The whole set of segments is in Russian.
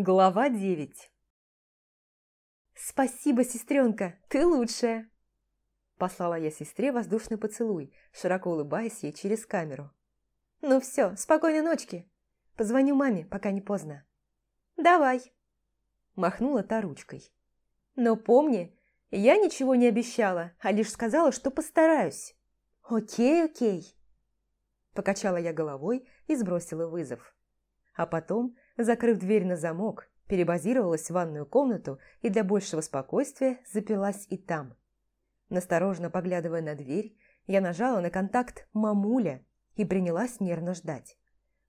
Глава девять. «Спасибо, сестренка, ты лучшая!» Послала я сестре воздушный поцелуй, широко улыбаясь ей через камеру. «Ну все, спокойной ночки. Позвоню маме, пока не поздно». «Давай!» Махнула та ручкой. «Но помни, я ничего не обещала, а лишь сказала, что постараюсь». «Окей, окей!» Покачала я головой и сбросила вызов. А потом закрыв дверь на замок, перебазировалась в ванную комнату и для большего спокойствия запилась и там. Насторожно поглядывая на дверь, я нажала на контакт «мамуля» и принялась нервно ждать.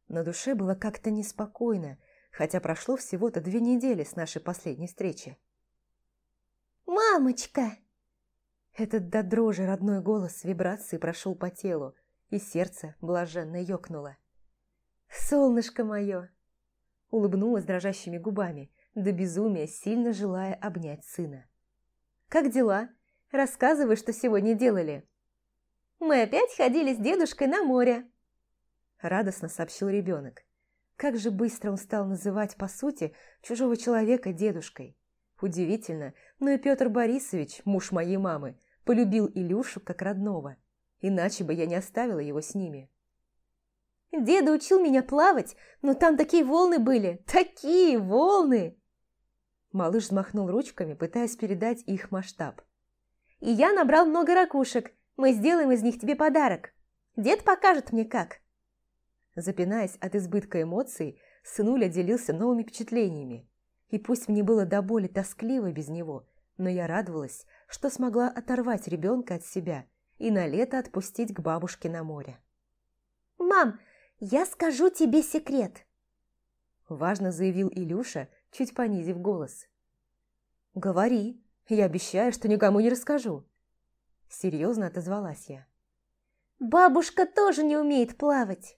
На душе было как-то неспокойно, хотя прошло всего-то две недели с нашей последней встречи. «Мамочка!» Этот до дрожи родной голос с вибрацией прошел по телу, и сердце блаженно ёкнуло. «Солнышко мое!» Улыбнулась дрожащими губами, до безумия сильно желая обнять сына. «Как дела? Рассказывай, что сегодня делали». «Мы опять ходили с дедушкой на море», – радостно сообщил ребенок. Как же быстро он стал называть, по сути, чужого человека дедушкой. Удивительно, но и Петр Борисович, муж моей мамы, полюбил Илюшу как родного. Иначе бы я не оставила его с ними. Деда учил меня плавать, но там такие волны были, такие волны!» Малыш взмахнул ручками, пытаясь передать их масштаб. «И я набрал много ракушек. Мы сделаем из них тебе подарок. Дед покажет мне, как». Запинаясь от избытка эмоций, сынуля делился новыми впечатлениями. И пусть мне было до боли тоскливо без него, но я радовалась, что смогла оторвать ребенка от себя и на лето отпустить к бабушке на море. «Мам, «Я скажу тебе секрет», – важно заявил Илюша, чуть понизив голос. «Говори, я обещаю, что никому не расскажу», – серьезно отозвалась я. «Бабушка тоже не умеет плавать».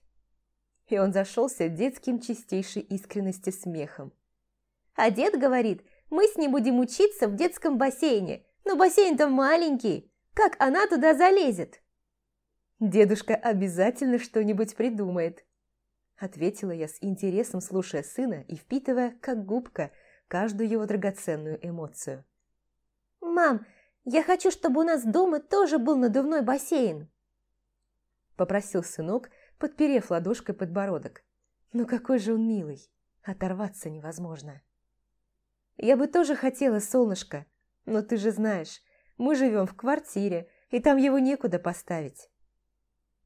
И он зашелся детским чистейшей искренности смехом. «А дед говорит, мы с ней будем учиться в детском бассейне, но бассейн-то маленький, как она туда залезет?» «Дедушка обязательно что-нибудь придумает», – ответила я с интересом, слушая сына и впитывая, как губка, каждую его драгоценную эмоцию. «Мам, я хочу, чтобы у нас дома тоже был надувной бассейн», – попросил сынок, подперев ладошкой подбородок. «Ну какой же он милый, оторваться невозможно». «Я бы тоже хотела, солнышко, но ты же знаешь, мы живем в квартире, и там его некуда поставить».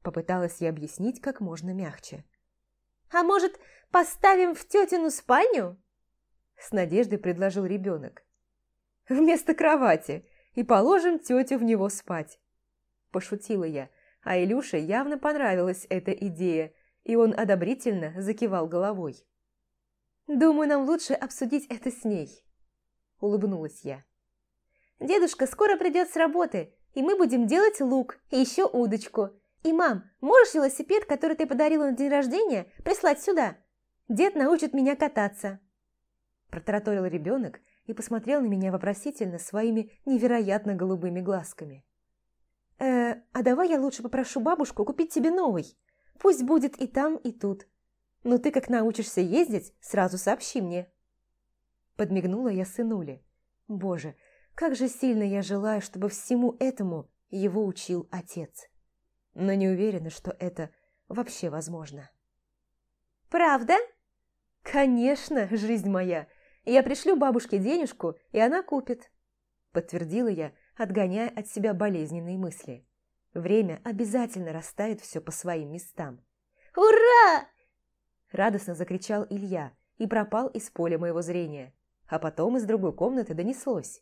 Попыталась я объяснить как можно мягче. «А может, поставим в тетину спальню?» С надеждой предложил ребенок. «Вместо кровати и положим тетю в него спать». Пошутила я, а Илюше явно понравилась эта идея, и он одобрительно закивал головой. «Думаю, нам лучше обсудить это с ней», – улыбнулась я. «Дедушка скоро придет с работы, и мы будем делать лук и еще удочку. И, мам, можешь велосипед, который ты подарила на день рождения, прислать сюда? Дед научит меня кататься. Протараторил ребенок и посмотрел на меня вопросительно своими невероятно голубыми глазками. «Э, а давай я лучше попрошу бабушку купить тебе новый. Пусть будет и там, и тут. Но ты как научишься ездить, сразу сообщи мне». Подмигнула я сынуле. Боже, как же сильно я желаю, чтобы всему этому его учил отец но не уверена, что это вообще возможно. «Правда?» «Конечно, жизнь моя! Я пришлю бабушке денежку, и она купит», подтвердила я, отгоняя от себя болезненные мысли. Время обязательно расставит все по своим местам. «Ура!» Радостно закричал Илья и пропал из поля моего зрения. А потом из другой комнаты донеслось.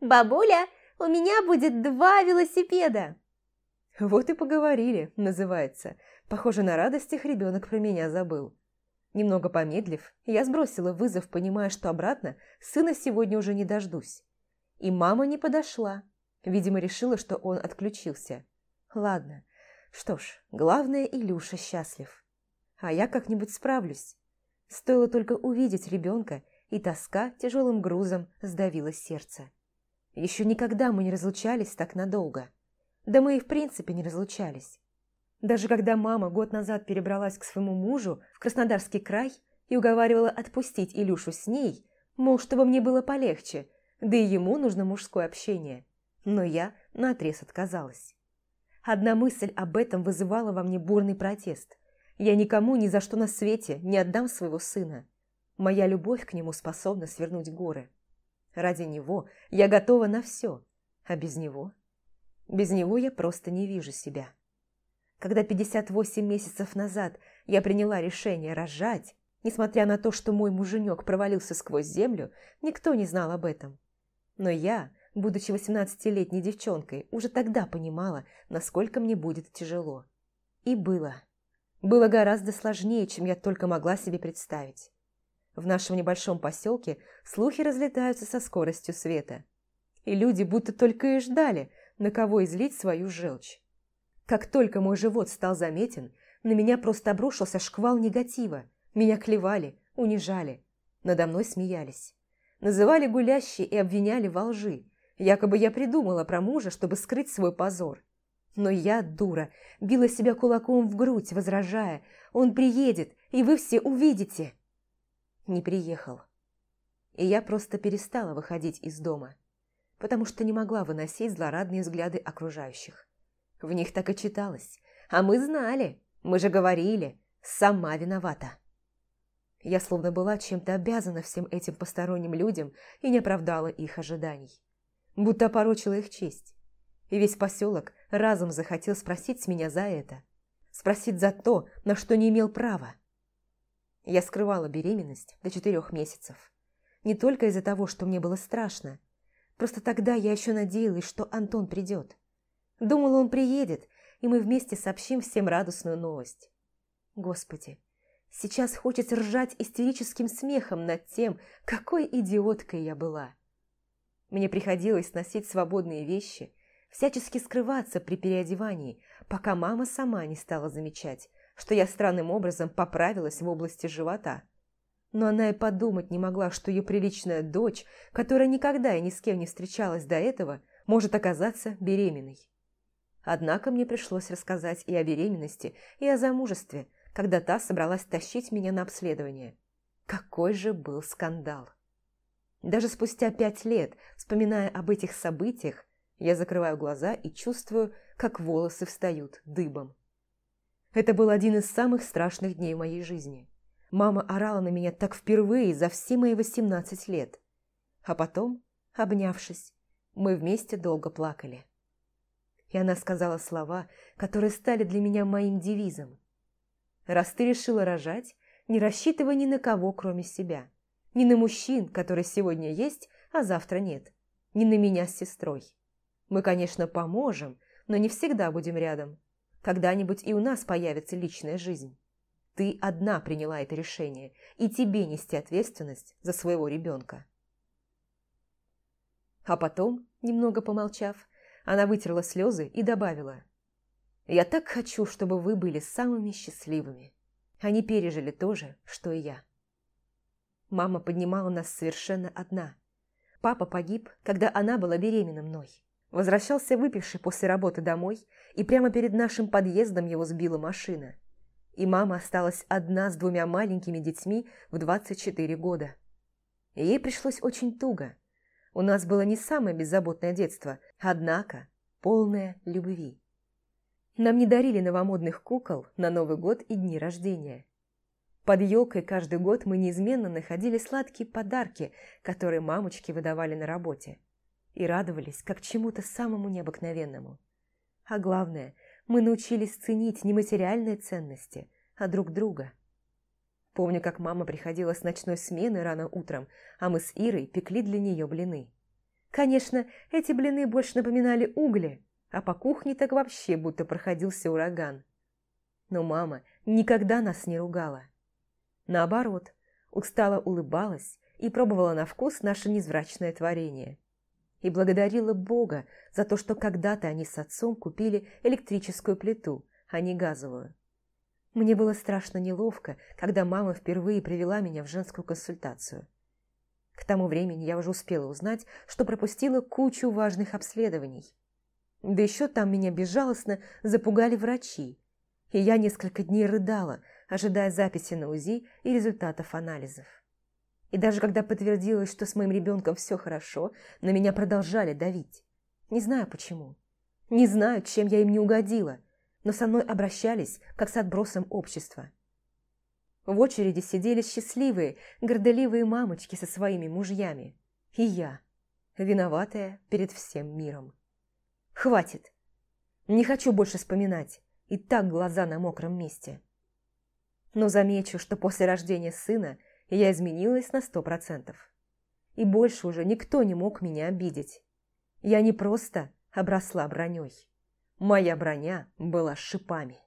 «Бабуля, у меня будет два велосипеда!» «Вот и поговорили», называется. Похоже, на радостях ребенок про меня забыл. Немного помедлив, я сбросила вызов, понимая, что обратно сына сегодня уже не дождусь. И мама не подошла. Видимо, решила, что он отключился. Ладно. Что ж, главное, Илюша счастлив. А я как-нибудь справлюсь. Стоило только увидеть ребенка, и тоска тяжелым грузом сдавила сердце. Еще никогда мы не разлучались так надолго. Да мы и в принципе не разлучались. Даже когда мама год назад перебралась к своему мужу в Краснодарский край, и уговаривала отпустить Илюшу с ней, мол, чтобы мне было полегче, да и ему нужно мужское общение. Но я наотрез отказалась. Одна мысль об этом вызывала во мне бурный протест. Я никому ни за что на свете не отдам своего сына. Моя любовь к нему способна свернуть горы. Ради него я готова на все, а без него? Без него я просто не вижу себя. Когда 58 месяцев назад я приняла решение рожать, несмотря на то, что мой муженек провалился сквозь землю, никто не знал об этом. Но я, будучи 18-летней девчонкой, уже тогда понимала, насколько мне будет тяжело. И было. Было гораздо сложнее, чем я только могла себе представить. В нашем небольшом поселке слухи разлетаются со скоростью света. И люди будто только и ждали, на кого излить свою желчь. Как только мой живот стал заметен, на меня просто обрушился шквал негатива. Меня клевали, унижали, надо мной смеялись. Называли гулящей и обвиняли во лжи. Якобы я придумала про мужа, чтобы скрыть свой позор. Но я, дура, била себя кулаком в грудь, возражая, «Он приедет, и вы все увидите!» Не приехал. И я просто перестала выходить из дома, потому что не могла выносить злорадные взгляды окружающих. В них так и читалось. А мы знали, мы же говорили, сама виновата. Я словно была чем-то обязана всем этим посторонним людям и не оправдала их ожиданий. Будто опорочила их честь. И весь поселок разом захотел спросить меня за это. Спросить за то, на что не имел права. Я скрывала беременность до четырех месяцев. Не только из-за того, что мне было страшно. Просто тогда я еще надеялась, что Антон придет. Думала, он приедет, и мы вместе сообщим всем радостную новость. Господи, сейчас хочется ржать истерическим смехом над тем, какой идиоткой я была. Мне приходилось носить свободные вещи, всячески скрываться при переодевании, пока мама сама не стала замечать, что я странным образом поправилась в области живота. Но она и подумать не могла, что ее приличная дочь, которая никогда и ни с кем не встречалась до этого, может оказаться беременной. Однако мне пришлось рассказать и о беременности, и о замужестве, когда та собралась тащить меня на обследование. Какой же был скандал! Даже спустя пять лет, вспоминая об этих событиях, я закрываю глаза и чувствую, как волосы встают дыбом. Это был один из самых страшных дней в моей жизни. Мама орала на меня так впервые за все мои 18 лет. А потом, обнявшись, мы вместе долго плакали. И она сказала слова, которые стали для меня моим девизом. «Раз ты решила рожать, не рассчитывай ни на кого, кроме себя. Ни на мужчин, которые сегодня есть, а завтра нет. Ни на меня с сестрой. Мы, конечно, поможем, но не всегда будем рядом. Когда-нибудь и у нас появится личная жизнь. Ты одна приняла это решение, и тебе нести ответственность за своего ребенка. А потом, немного помолчав, она вытерла слезы и добавила. «Я так хочу, чтобы вы были самыми счастливыми. Они пережили то же, что и я». Мама поднимала нас совершенно одна. Папа погиб, когда она была беременна мной. Возвращался выпивший после работы домой, и прямо перед нашим подъездом его сбила машина. И мама осталась одна с двумя маленькими детьми в 24 года. ей пришлось очень туго. У нас было не самое беззаботное детство, однако полное любви. Нам не дарили новомодных кукол на Новый год и дни рождения. Под елкой каждый год мы неизменно находили сладкие подарки, которые мамочки выдавали на работе и радовались как чему-то самому необыкновенному. А главное, мы научились ценить не материальные ценности, а друг друга. Помню, как мама приходила с ночной смены рано утром, а мы с Ирой пекли для нее блины. Конечно, эти блины больше напоминали угли, а по кухне так вообще будто проходился ураган. Но мама никогда нас не ругала. Наоборот, устало улыбалась и пробовала на вкус наше незврачное творение и благодарила Бога за то, что когда-то они с отцом купили электрическую плиту, а не газовую. Мне было страшно неловко, когда мама впервые привела меня в женскую консультацию. К тому времени я уже успела узнать, что пропустила кучу важных обследований. Да еще там меня безжалостно запугали врачи. и я несколько дней рыдала, ожидая записи на УЗИ и результатов анализов. И даже когда подтвердилось, что с моим ребенком все хорошо, на меня продолжали давить. Не знаю почему. Не знаю, чем я им не угодила, но со мной обращались, как с отбросом общества. В очереди сидели счастливые, горделивые мамочки со своими мужьями. И я, виноватая перед всем миром. Хватит. Не хочу больше вспоминать. И так глаза на мокром месте. Но замечу, что после рождения сына я изменилась на сто процентов. И больше уже никто не мог меня обидеть. Я не просто обросла броней. Моя броня была шипами.